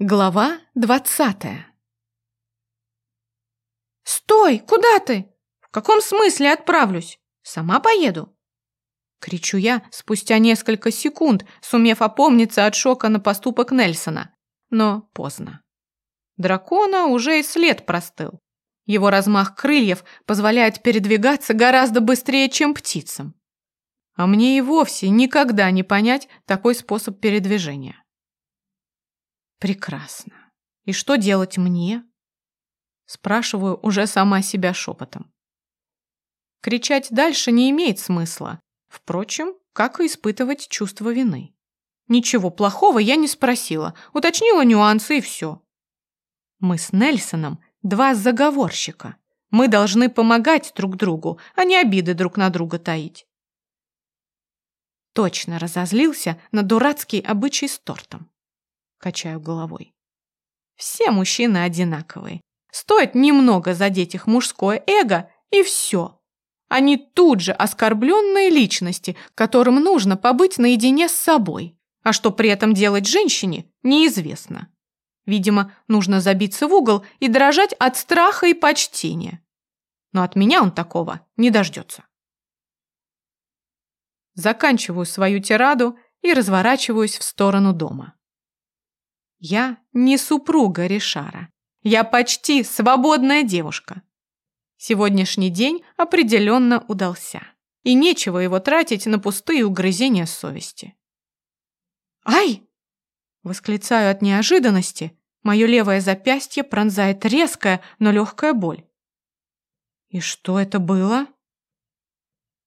Глава двадцатая «Стой! Куда ты? В каком смысле отправлюсь? Сама поеду?» Кричу я спустя несколько секунд, сумев опомниться от шока на поступок Нельсона. Но поздно. Дракона уже и след простыл. Его размах крыльев позволяет передвигаться гораздо быстрее, чем птицам. А мне и вовсе никогда не понять такой способ передвижения. Прекрасно. И что делать мне? Спрашиваю уже сама себя шепотом. Кричать дальше не имеет смысла. Впрочем, как и испытывать чувство вины. Ничего плохого я не спросила, уточнила нюансы и все. Мы с Нельсоном два заговорщика. Мы должны помогать друг другу, а не обиды друг на друга таить. Точно разозлился на дурацкий обычай с тортом. Качаю головой. Все мужчины одинаковые. Стоит немного задеть их мужское эго, и все. Они тут же оскорбленные личности, которым нужно побыть наедине с собой. А что при этом делать женщине, неизвестно. Видимо, нужно забиться в угол и дрожать от страха и почтения. Но от меня он такого не дождется. Заканчиваю свою тираду и разворачиваюсь в сторону дома. Я не супруга Ришара. Я почти свободная девушка. Сегодняшний день определенно удался. И нечего его тратить на пустые угрызения совести. «Ай!» Восклицаю от неожиданности. Мое левое запястье пронзает резкая, но легкая боль. И что это было?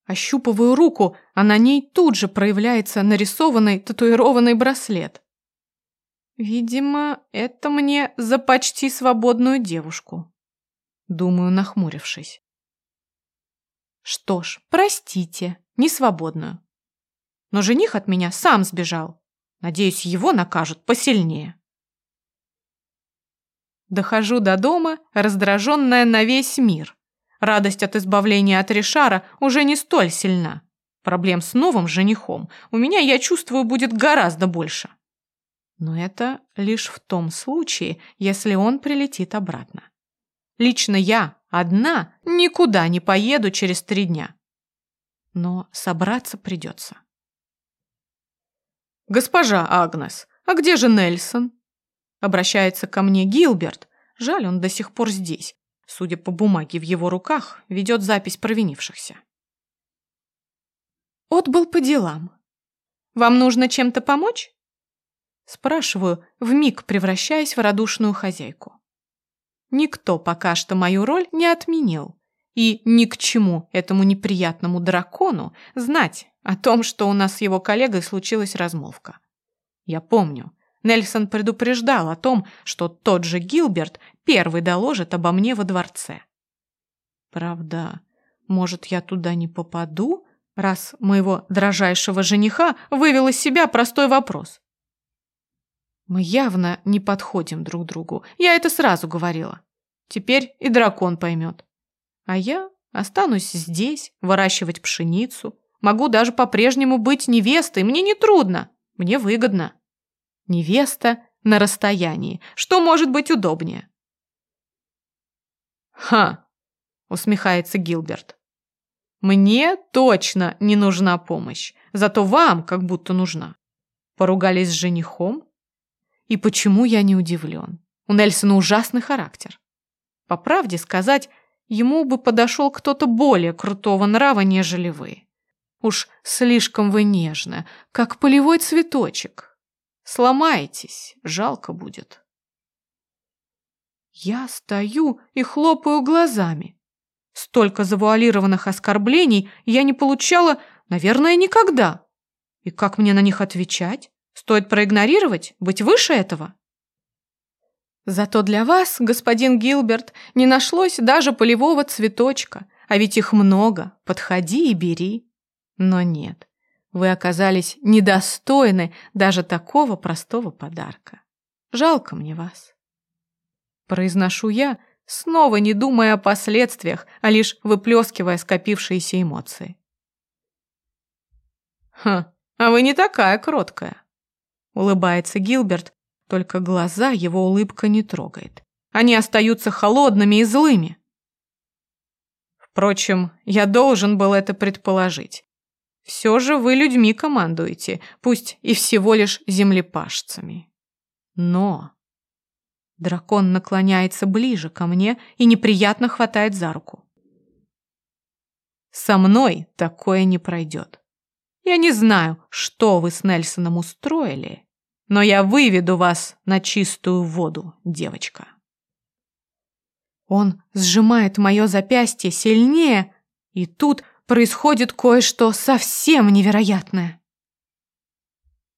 Ощупываю руку, а на ней тут же проявляется нарисованный татуированный браслет. Видимо, это мне за почти свободную девушку. Думаю, нахмурившись. Что ж, простите, не свободную. Но жених от меня сам сбежал. Надеюсь, его накажут посильнее. Дохожу до дома, раздраженная на весь мир. Радость от избавления от Ришара уже не столь сильна. Проблем с новым женихом у меня, я чувствую, будет гораздо больше. Но это лишь в том случае, если он прилетит обратно. Лично я одна никуда не поеду через три дня. Но собраться придется. «Госпожа Агнес, а где же Нельсон?» Обращается ко мне Гилберт. Жаль, он до сих пор здесь. Судя по бумаге в его руках, ведет запись провинившихся. Отбыл по делам. Вам нужно чем-то помочь? Спрашиваю, вмиг превращаясь в радушную хозяйку. Никто пока что мою роль не отменил. И ни к чему этому неприятному дракону знать о том, что у нас с его коллегой случилась размолвка. Я помню, Нельсон предупреждал о том, что тот же Гилберт первый доложит обо мне во дворце. Правда, может, я туда не попаду, раз моего дрожайшего жениха вывел из себя простой вопрос. Мы явно не подходим друг другу. Я это сразу говорила. Теперь и дракон поймет. А я останусь здесь, выращивать пшеницу. Могу даже по-прежнему быть невестой. Мне не трудно. Мне выгодно. Невеста на расстоянии. Что может быть удобнее? «Ха!» — усмехается Гилберт. «Мне точно не нужна помощь, зато вам как будто нужна. Поругались с женихом, и почему я не удивлен? У Нельсона ужасный характер. По правде сказать, ему бы подошел кто-то более крутого нрава, нежели вы. Уж слишком вы нежная, как полевой цветочек. Сломаетесь, жалко будет. Я стою и хлопаю глазами. Столько завуалированных оскорблений я не получала, наверное, никогда. И как мне на них отвечать? Стоит проигнорировать, быть выше этого. Зато для вас, господин Гилберт, не нашлось даже полевого цветочка, а ведь их много, подходи и бери. Но нет, вы оказались недостойны даже такого простого подарка. Жалко мне вас. Произношу я, снова не думая о последствиях, а лишь выплескивая скопившиеся эмоции. «Ха, а вы не такая кроткая», улыбается Гилберт, Только глаза его улыбка не трогает. Они остаются холодными и злыми. Впрочем, я должен был это предположить. Все же вы людьми командуете, пусть и всего лишь землепашцами. Но... Дракон наклоняется ближе ко мне и неприятно хватает за руку. Со мной такое не пройдет. Я не знаю, что вы с Нельсоном устроили, но я выведу вас на чистую воду, девочка. Он сжимает мое запястье сильнее, и тут происходит кое-что совсем невероятное.